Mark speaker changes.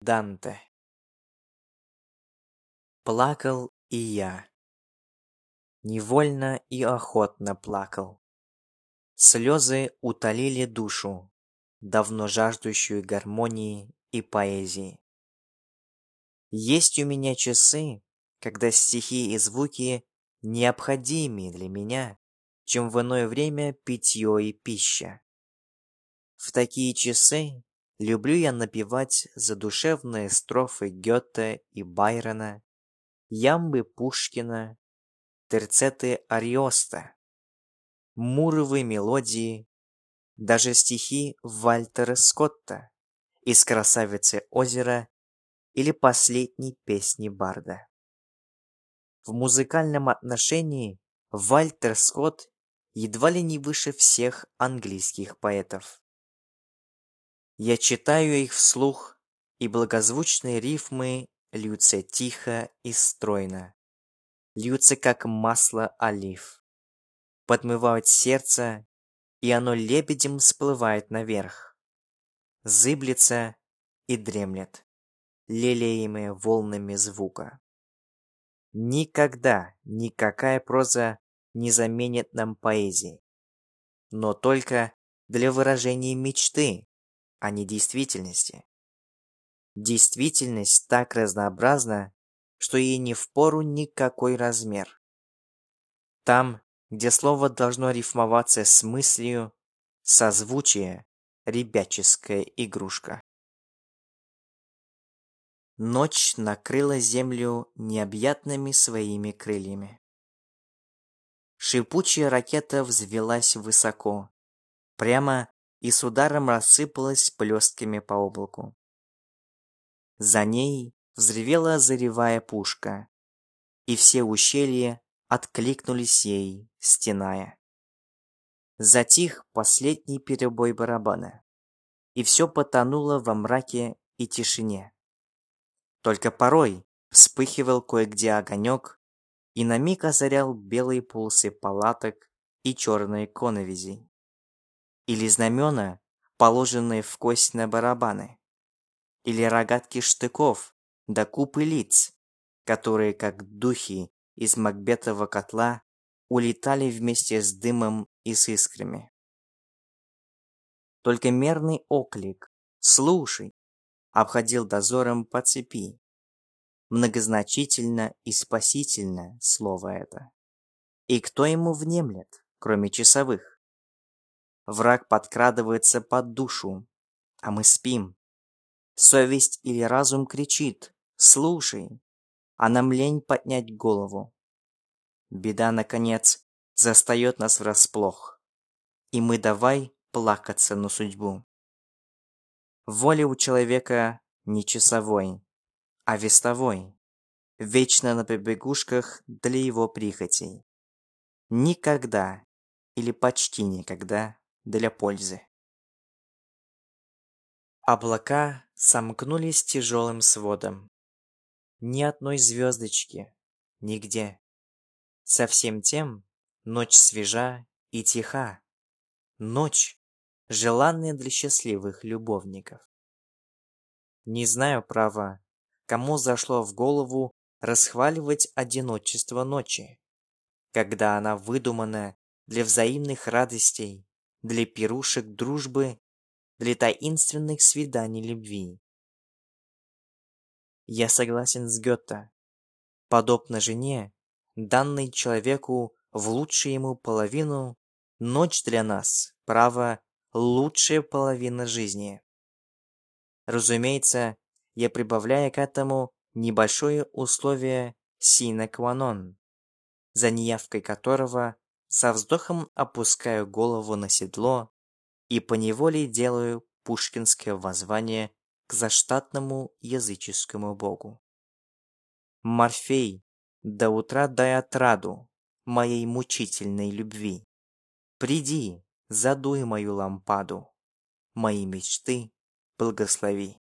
Speaker 1: Данте Плакал и я. Невольно и охотно плакал. Слезы утолили душу, давно жаждущую гармонии и поэзии. Есть у меня часы, когда стихи и звуки необходимее для меня, чем в иное время питье и пища. В такие часы люблю я напевать задушевные строфы Гёте и Байрона, ямбы Пушкина, терцеты Ариоста, муровые мелодии, даже стихи Вальтера Скотта из «Красавицы озера» или последней песни Барда. В музыкальном отношении Вальтер Скотт едва ли не выше всех английских поэтов. Я читаю их вслух, и благозвучные рифмы льются тихо и стройно, льются как масло олив, подмывают сердце, и оно лебедем всплывает наверх, зыблется и дремлет, лелеемое волнами звука. Никогда никакая проза не заменит нам поэзии, но только для выражения мечты, а не действительности. Действительность так разнообразна, что ей не впору никакой размер. Там, где слово должно рифмоваться с мыслью, созвучие – ребяческая игрушка. Ночь накрыла землю необъятными своими крыльями. Шипучая ракета взвелась высоко, прямо и с ударом рассыпалась блестками по облаку. За ней взревела заревая пушка, и все ущелья откликнулись ей, стеная. Затих последний перебой барабана, и все потонуло во мраке и тишине. Только порой вспыхивал кое-где огонек и на миг озарял белые полосы палаток и черные коновизи или знамена, положенные в кость на барабаны, или рогатки штыков, да купы лиц, которые, как духи из Макбетова котла, улетали вместе с дымом и с искрами. Только мерный оклик «Слушай!» обходил дозором по цепи. Многозначительно и спасительно слово это. И кто ему внемлет, кроме часовых? Враг подкрадывается под душу, а мы спим. Совесть или разум кричит «Слушай!», а нам лень поднять голову. Беда, наконец, застает нас врасплох, и мы давай плакаться на судьбу. Воля у человека не часовой, а вестовой, вечно на побегушках для его прихотей. Никогда или почти никогда для пользы. Облака сомкнулись тяжелым сводом. Ни одной звездочки, нигде. Совсем тем ночь свежа и тиха. Ночь, желанная для счастливых любовников. Не знаю, право, кому зашло в голову расхваливать одиночество ночи, когда она выдумана для взаимных радостей для пирушек дружбы, для таинственных свиданий любви. Я согласен с Гёте. Подобно жене, данной человеку в лучшую ему половину, ночь для нас, право, лучшая половина жизни. Разумеется, я прибавляю к этому небольшое условие sine qua non, за неявкой которого со вздохом опускаю голову на седло и поневоле делаю пушкинское воззвание к заштатному языческому богу. Морфей, до утра дай отраду моей мучительной любви. Приди, задуй мою лампаду, мои мечты благослови.